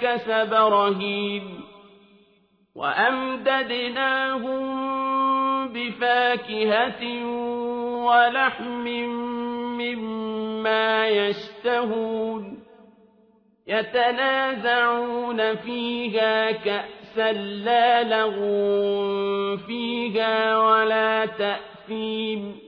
كسب رهين وأمددناهم بفاكهة ولحم مما يشتهون يتنازعون فيها كأسا لا لغو فيها ولا تأثيم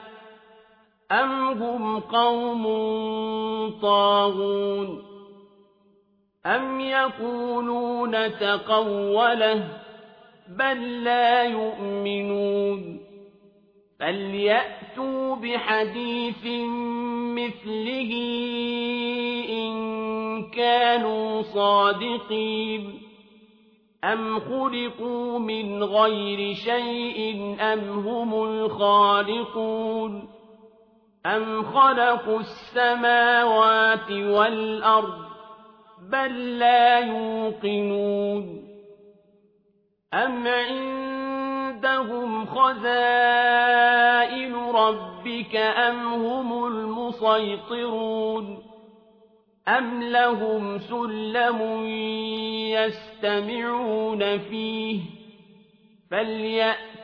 أم هم قوم طاغون أم يقولون تقوله بل لا يؤمنون فليأتوا بحديث مثله إن كانوا صادقين أم خلقوا من غير شيء أم هم الخالقون أم خلقوا السماوات والأرض بل لا يوقنون أم عندهم خزائن ربك أم هم المسيطرون أم لهم سلم يستمعون فيه فليأت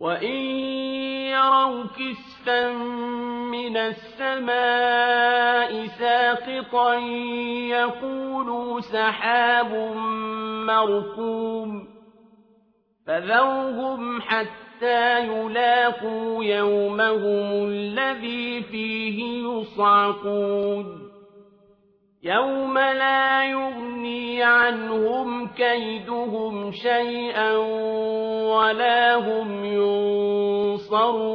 وإن يروا كسفا من السماء ساقطا يقولوا سحاب مركوم فذوهم حتى حتى يلاقوا يومهم الذي فيه يصعقون يوم لا يغني عنهم كيدهم شيئا ولا هم ينصرون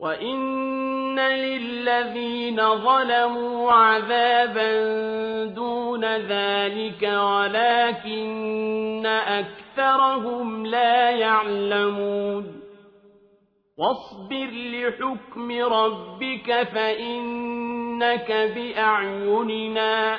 وإن للذين ظلموا عذابا دون ذلك ولكن أكثر أكثرهم لا يعلمون واصبر لحكم ربك فإنك بأعيننا